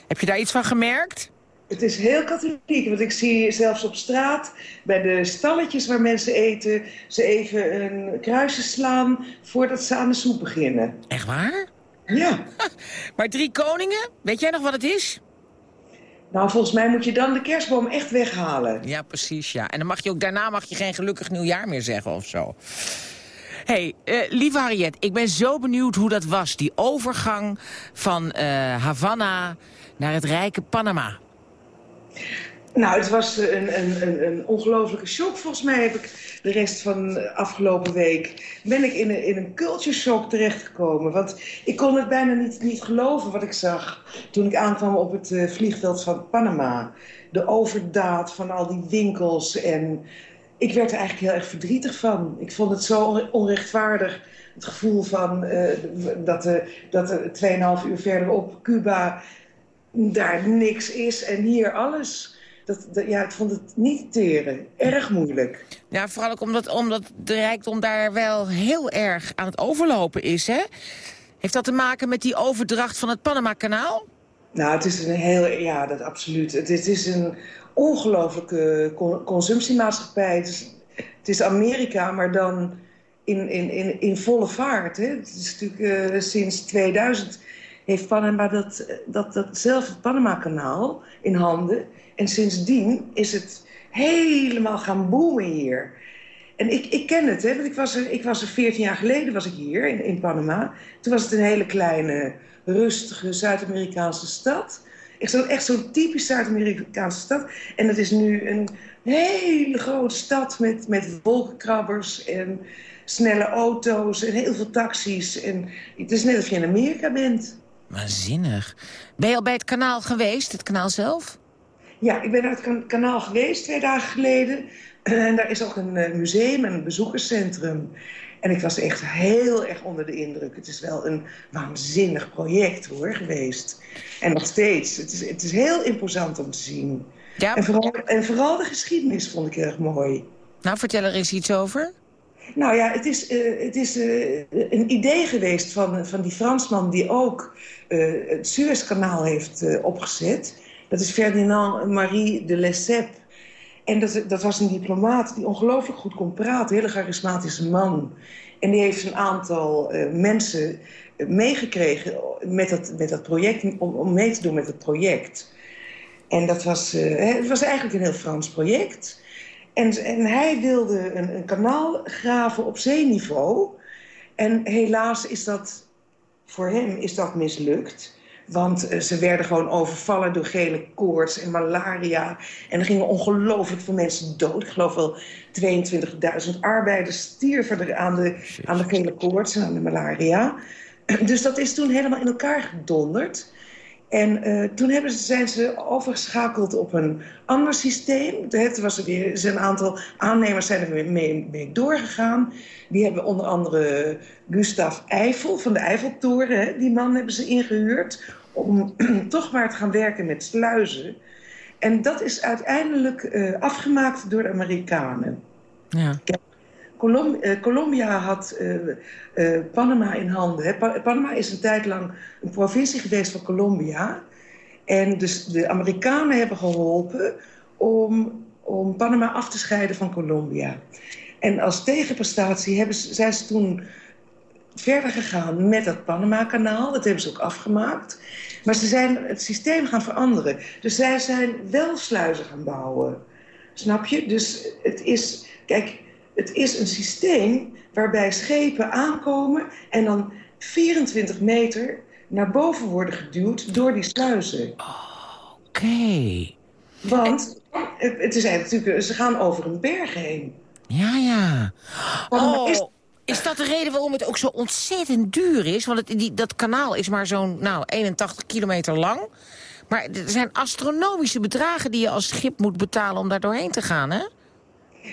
Heb je daar iets van gemerkt? Het is heel katholiek, want ik zie zelfs op straat... bij de stalletjes waar mensen eten... ze even een kruisje slaan voordat ze aan de soep beginnen. Echt waar? Ja. maar drie koningen, weet jij nog wat het is? Nou, volgens mij moet je dan de kerstboom echt weghalen. Ja, precies, ja. En dan mag je ook, daarna mag je geen gelukkig nieuwjaar meer zeggen of zo. hey, uh, lieve Harriet, ik ben zo benieuwd hoe dat was. Die overgang van uh, Havana naar het rijke Panama. Nou, het was een, een, een, een ongelofelijke shock. Volgens mij heb ik de rest van de afgelopen week... ben ik in een, in een shock terechtgekomen. Want ik kon het bijna niet, niet geloven wat ik zag... toen ik aankwam op het uh, vliegveld van Panama. De overdaad van al die winkels. En ik werd er eigenlijk heel erg verdrietig van. Ik vond het zo onrechtvaardig. Het gevoel van uh, dat, de, dat er 2,5 uur verderop Cuba daar niks is en hier alles dat, dat, ja, ik vond het niet teren. Erg moeilijk. Ja, vooral ook omdat, omdat de rijkdom daar wel heel erg aan het overlopen is, hè? Heeft dat te maken met die overdracht van het Panama-kanaal? Nou, het is een heel... Ja, dat absoluut. Het, het is een ongelooflijke consumptiemaatschappij. Het is, het is, Amerika, maar dan in, in, in, in volle vaart. Hè? Het is natuurlijk uh, sinds 2000 heeft Panama dat, dat, datzelfde Panama-kanaal in handen. En sindsdien is het helemaal gaan boomen hier. En ik, ik ken het, hè, want ik was, ik was er 14 jaar geleden was ik hier in, in Panama. Toen was het een hele kleine, rustige Zuid-Amerikaanse stad. Echt zo'n typisch Zuid-Amerikaanse stad. En het is nu een hele grote stad met, met wolkenkrabbers en snelle auto's en heel veel taxis. En het is net of je in Amerika bent. Waanzinnig. Ben je al bij het kanaal geweest, het kanaal zelf? Ja, ik ben naar het kanaal geweest twee dagen geleden. En daar is ook een eh, museum en een bezoekerscentrum. En ik was echt heel erg onder de indruk. Het is wel een waanzinnig project hoor, geweest. En nog steeds. Het is, het is heel imposant om te zien. Ja. En, vooral, en vooral de geschiedenis vond ik heel erg mooi. Nou, vertel er eens iets over. Nou ja, het is, uh, het is uh, een idee geweest van, van die Fransman... die ook uh, het Suezkanaal heeft opgezet. Dat is Ferdinand Marie de Lesseps. En dat, dat was een diplomaat die ongelooflijk goed kon praten. Een hele charismatische man. En die heeft een aantal uh, mensen meegekregen met dat, met dat project, om, om mee te doen met het project. En dat was, uh, het was eigenlijk een heel Frans project. En, en hij wilde een, een kanaal graven op zeeniveau. En helaas is dat, voor hem is dat mislukt. Want uh, ze werden gewoon overvallen door gele koorts en malaria. En er gingen ongelooflijk veel mensen dood. Ik geloof wel 22.000 arbeiders stierven er aan de, aan de gele koorts en aan de malaria. Dus dat is toen helemaal in elkaar gedonderd. En uh, toen hebben ze, zijn ze overgeschakeld op een ander systeem. Er was er weer, er een aantal aannemers zijn er mee, mee doorgegaan. Die hebben onder andere Gustav Eiffel van de Eiffeltoren... Hè, die man hebben ze ingehuurd om toch maar te gaan werken met sluizen. En dat is uiteindelijk uh, afgemaakt door de Amerikanen. Ja. Colom uh, Colombia had uh, uh, Panama in handen. Hè. Pa Panama is een tijd lang een provincie geweest van Colombia. En dus de Amerikanen hebben geholpen om, om Panama af te scheiden van Colombia. En als tegenprestatie hebben ze, zijn ze toen verder gegaan met dat Panama-kanaal. Dat hebben ze ook afgemaakt. Maar ze zijn het systeem gaan veranderen. Dus zij zijn wel sluizen gaan bouwen. Snap je? Dus het is... Kijk, het is een systeem waarbij schepen aankomen... en dan 24 meter naar boven worden geduwd door die sluizen. Oké. Okay. Want het is eigenlijk natuurlijk, ze gaan over een berg heen. Ja, ja. Oh, is dat de reden waarom het ook zo ontzettend duur is? Want het, die, dat kanaal is maar zo'n nou, 81 kilometer lang. Maar er zijn astronomische bedragen die je als schip moet betalen om daar doorheen te gaan, hè?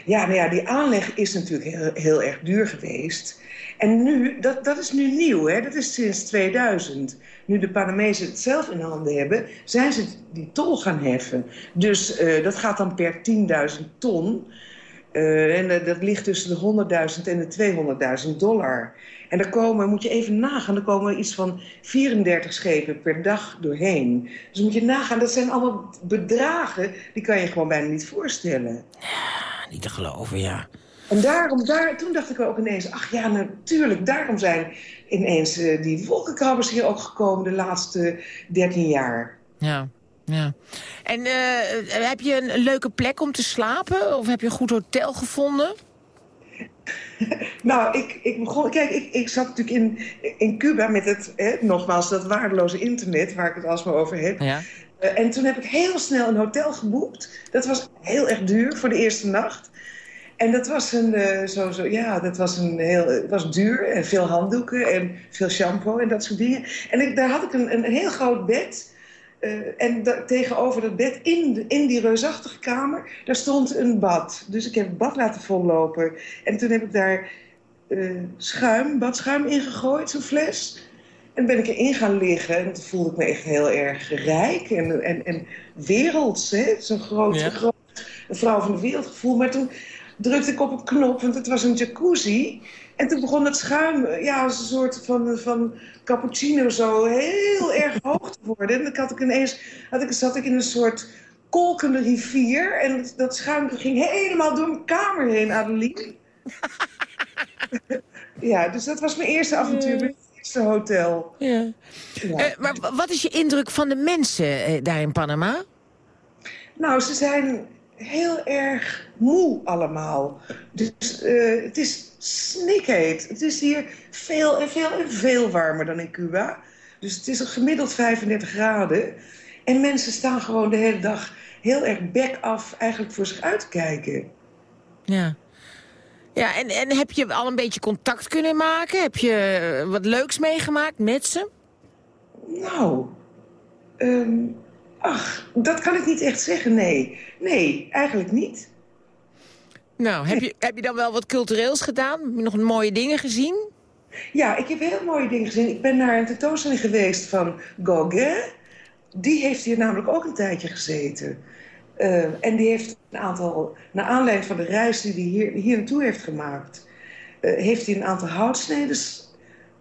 Ja, nou ja, die aanleg is natuurlijk heel, erg duur geweest. En nu, dat, dat is nu nieuw, hè? dat is sinds 2000. Nu de Panamezen het zelf in handen hebben, zijn ze die tol gaan heffen. Dus uh, dat gaat dan per 10.000 ton. Uh, en dat ligt tussen de 100.000 en de 200.000 dollar. En daar komen, moet je even nagaan, er komen iets van 34 schepen per dag doorheen. Dus moet je nagaan, dat zijn allemaal bedragen, die kan je gewoon bijna niet voorstellen. Ja, niet te geloven, ja. En daarom, daar, toen dacht ik ook ineens, ach ja, natuurlijk, daarom zijn ineens uh, die wolkenkrabbers hier ook gekomen de laatste 13 jaar. Ja, ja. En uh, heb je een leuke plek om te slapen? Of heb je een goed hotel gevonden? nou, ik, ik begon... Kijk, ik, ik zat natuurlijk in, in Cuba met het, hè, nogmaals, dat waardeloze internet... waar ik het alsmaar over heb. Ja. Uh, en toen heb ik heel snel een hotel geboekt. Dat was heel erg duur voor de eerste nacht. En dat was een, uh, zo, zo, ja, dat was een heel, het was duur en veel handdoeken en veel shampoo en dat soort dingen. En ik, daar had ik een, een heel groot bed. En tegenover dat bed, in, in die reusachtige kamer, daar stond een bad. Dus ik heb het bad laten vollopen. En toen heb ik daar uh, schuim, badschuim ingegooid, zo'n fles. En ben ik erin gaan liggen en toen voelde ik me echt heel erg rijk en, en, en werelds. Zo'n groot, ja. groot vrouw van de wereld gevoel. Maar toen drukte ik op een knop, want het was een jacuzzi. En toen begon het schuim, ja, als een soort van, van cappuccino zo, heel erg hoog te worden. En dan had ik ineens, had ik, zat ik in een soort kolkende rivier. En dat schuim ging helemaal door mijn kamer heen, Adeline. ja, dus dat was mijn eerste avontuur eerste hotel. Ja. ja. Uh, maar wat is je indruk van de mensen uh, daar in Panama? Nou, ze zijn heel erg moe allemaal. Dus uh, het is snikheet. Het is hier veel en veel en veel warmer dan in Cuba. Dus het is gemiddeld 35 graden. En mensen staan gewoon de hele dag heel erg bek af eigenlijk voor zich uit te kijken. Ja. Ja, en, en heb je al een beetje contact kunnen maken? Heb je wat leuks meegemaakt met ze? Nou, um, Ach, dat kan ik niet echt zeggen, nee. Nee, eigenlijk niet. Nou, heb je, heb je dan wel wat cultureels gedaan? Heb je nog mooie dingen gezien? Ja, ik heb heel mooie dingen gezien. Ik ben naar een tentoonstelling geweest van Gauguin. Die heeft hier namelijk ook een tijdje gezeten. Uh, en die heeft een aantal, naar aanleiding van de reis die hij hier, hier naartoe heeft gemaakt... Uh, heeft hij een aantal houtsneden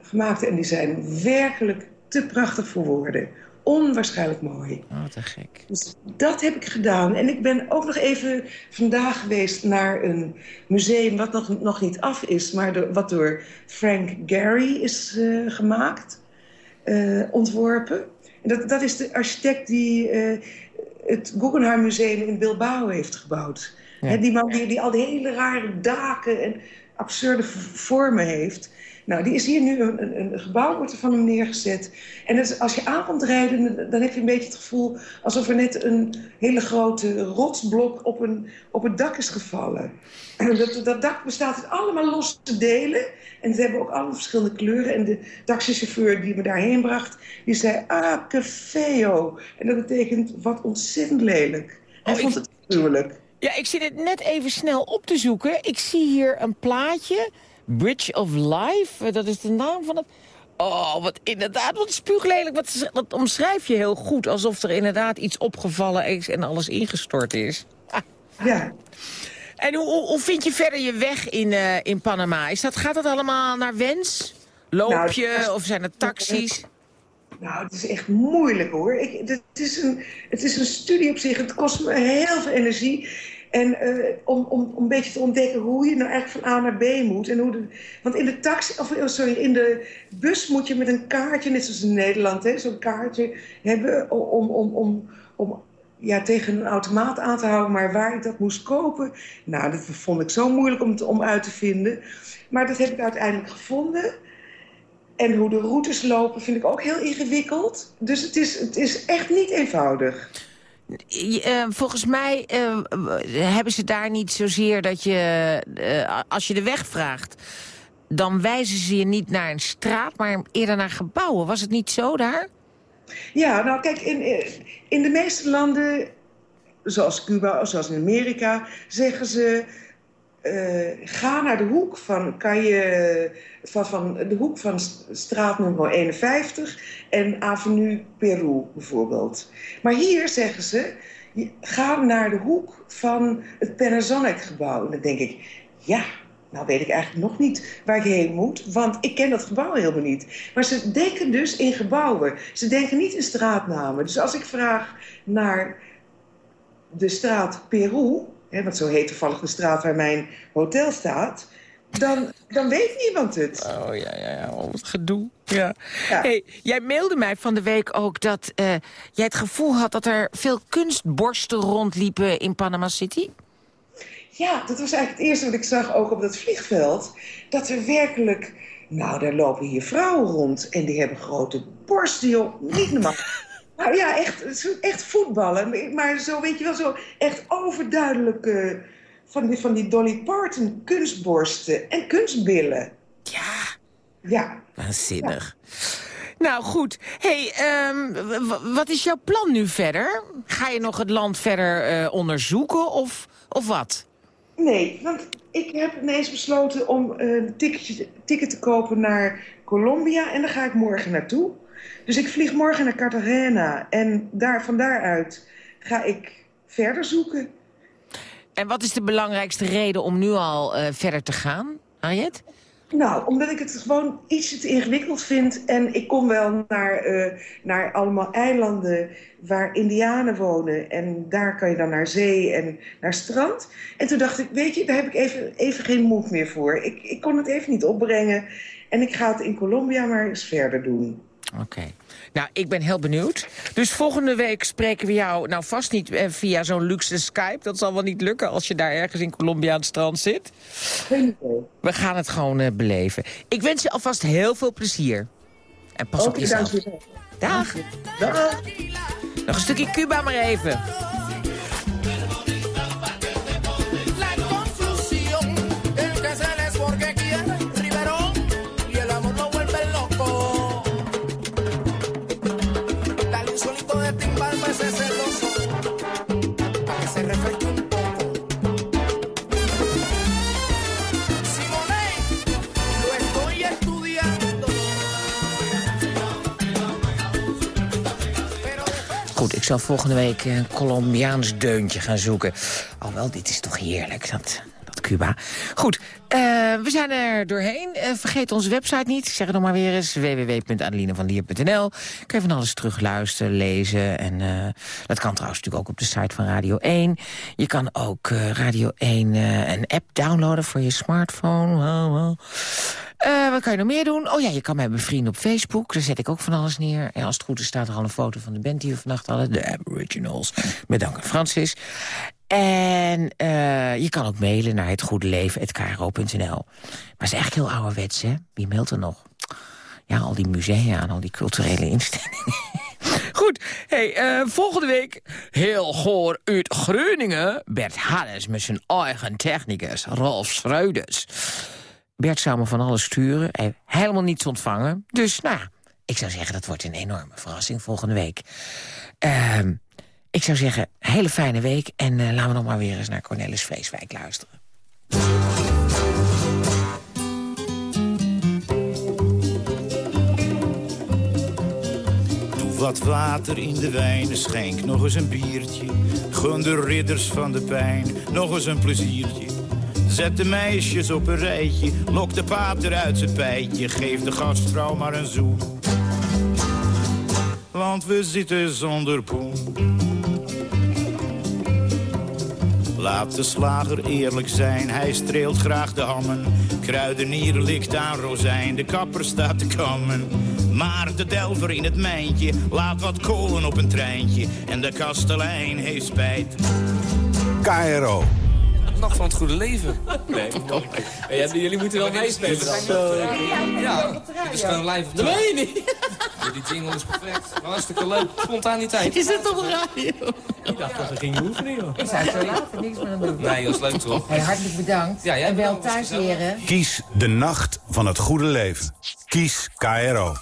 gemaakt. En die zijn werkelijk te prachtig voor woorden onwaarschijnlijk mooi. Oh, te gek. Dus dat heb ik gedaan. En ik ben ook nog even vandaag geweest naar een museum... wat nog, nog niet af is, maar de, wat door Frank Gehry is uh, gemaakt, ontworpen. Dat, dat is de architect die uh, het Guggenheim Museum in Bilbao heeft gebouwd. Ja. He, die man die, die al die hele rare daken en absurde vormen heeft... Nou, die is hier nu, een, een, gebouw wordt er van hem neergezet. En is, als je aan komt rijden, dan heb je een beetje het gevoel... alsof er net een hele grote rotsblok op, een, op het dak is gevallen. En dat, dat dak bestaat uit allemaal losse delen. En ze hebben ook allemaal verschillende kleuren. En de taxichauffeur die me daarheen bracht, die zei... Ah, que feo. En dat betekent wat ontzettend lelijk. Hij oh, vond het gruwelijk. Ja, ik zit het net even snel op te zoeken. Ik zie hier een plaatje Bridge of Life, dat is de naam van het... Oh, wat inderdaad, wat spuuglelijk. Wat, dat omschrijf je heel goed, alsof er inderdaad iets opgevallen is en alles ingestort is. Ja. En hoe, hoe, hoe, vind je verder je weg in, uh, in Panama? Is dat, gaat dat allemaal naar wens? Loop nou, je is, of zijn er taxis? Nou, het is echt moeilijk hoor. Ik, het, is een, het is een studie op zich. Het kost me heel veel energie. En uh, om, om, om een beetje te ontdekken hoe je nou eigenlijk van A naar B moet. En hoe de, want in de taxi, of oh, sorry, in de bus moet je met een kaartje, net zoals in Nederland, zo'n kaartje hebben om, om, om, om ja, tegen een automaat aan te houden. Maar waar ik dat moest kopen, nou, dat vond ik zo moeilijk om, om uit te vinden. Maar dat heb ik uiteindelijk gevonden. En hoe de routes lopen vind ik ook heel ingewikkeld. Dus het is, het is echt niet eenvoudig. je, uh, volgens mij uh, hebben ze daar niet zozeer dat je... Uh, als je de weg vraagt, dan wijzen ze je niet naar een straat... maar eerder naar gebouwen. Was het niet zo daar? Ja, nou kijk, in, in de meeste landen, zoals Cuba, zoals in Amerika... zeggen ze, ga naar de hoek van, kan je, van, van de hoek van straatnummer 51 en Avenue Peru bijvoorbeeld. Maar hier zeggen ze, ga naar de hoek van het Panasonic-gebouw. En dan denk ik, ja, nou weet ik eigenlijk nog niet waar ik heen moet, want ik ken dat gebouw helemaal niet. Maar ze denken dus in gebouwen. Ze denken niet in straatnamen. Dus als ik vraag naar de straat Peru, hè, want zo heet toevallig de straat waar mijn hotel staat dan, dan weet niemand het. Oh ja, ja, ja. Oh, wat gedoe. Ja. Hey, jij mailde mij van de week ook dat uh, jij het gevoel had... dat er veel kunstborsten rondliepen in Panama City. Ja, dat was eigenlijk het eerste wat ik zag ook op dat vliegveld. Dat er werkelijk... Nou, daar lopen hier vrouwen rond en die hebben grote borsten, joh. Niet normaal. nou ja, echt, echt voetballen. Maar zo, weet je wel, zo echt overduidelijke van die, van die Dolly Parton kunstborsten en kunstbillen. Ja. Ja. Waanzinnig. Nou goed, hey, um, wat is jouw plan nu verder? Ga je nog het land verder uh, onderzoeken of, of wat? Nee, want ik heb ineens besloten om een ticketje, ticket te kopen naar Colombia en daar ga ik morgen naartoe. Dus ik vlieg morgen naar Cartagena en daar, van daaruit ga ik verder zoeken. En wat is de belangrijkste reden om nu al uh, verder te gaan, Harriet? Nou, omdat ik het gewoon iets te ingewikkeld vind. En ik kom wel naar, uh, naar allemaal eilanden waar indianen wonen. En daar kan je dan naar zee en naar strand. En toen dacht ik, weet je, daar heb ik even, even geen moed meer voor. Ik, ik kon het even niet opbrengen. En ik ga het in Colombia maar eens verder doen. Oké. Nou, ik ben heel benieuwd. Dus volgende week spreken we jou, nou vast niet eh, via zo'n luxe Skype. Dat zal wel niet lukken als je daar ergens in Colombia aan het strand zit. We gaan het gewoon uh, beleven. Ik wens je alvast heel veel plezier. En pas op jezelf. Dag. Dag. Nog een stukje Cuba maar even. Volgende week een Colombiaans deuntje gaan zoeken. Alhoewel, dit is toch heerlijk, dat, dat Cuba. Goed, uh, we zijn er doorheen. Uh, vergeet onze website niet. Ik zeg het nog maar weer eens. www.adelinevanlier.nl Kun je van alles terugluisteren, lezen. En uh, dat kan trouwens natuurlijk ook op de site van Radio 1. Je kan ook Radio 1 een app downloaden voor je smartphone. Uh, wat kan je nog meer doen? Oh ja, je kan mij bevrienden op Facebook. Daar zet ik ook van alles neer. En als het goed is staat er al een foto van de band die we vannacht hadden. De Aboriginals. Met dank aan Francis. En uh, je kan ook mailen naar hetgoedeleven.kro.nl. Maar het is eigenlijk heel ouderwets, hè? Wie mailt er nog? Ja, al die musea en al die culturele instellingen. Goed, hey, uh, volgende week heel goor uit Groningen... Bert Hannes met zijn eigen technicus, Rolf Schreuders. Bert zou me van alles sturen. Hij helemaal niets ontvangen. Dus nou, ik zou zeggen, dat wordt een enorme verrassing volgende week. Uh, ik zou zeggen, hele fijne week. En uh, laten we nog maar weer eens naar Cornelis Vreeswijk luisteren. Doe wat water in de wijn, schenk nog eens een biertje. Gun de ridders van de pijn nog eens een pleziertje. Zet de meisjes op een rijtje, lok de pater uit zijn pijtje. Geef de gastvrouw maar een zoen. Want we zitten zonder poen. Laat de slager eerlijk zijn, hij streelt graag de hammen. Kruidenier likt aan rozijn, de kapper staat te kammen. Maar de delver in het mijntje laat wat kolen op een treintje. En de kastelein heeft spijt. KRO. Nacht van het Goede Leven. Nee, ja, jullie moeten wel meespelen dan. Ja, dit is gewoon live op Dat meen je niet. Die jingle is perfect. Hartstikke leuk. Spontaniteit. Je zit op de radio. Ik dacht dat we gingen oefenen, joh. Ik zo later niks meer aan doen. Nee, dat is leuk toch? Hey, hartelijk bedankt. Ja, jij en wel thuis leren. Kies de nacht van het goede leven. Kies KRO.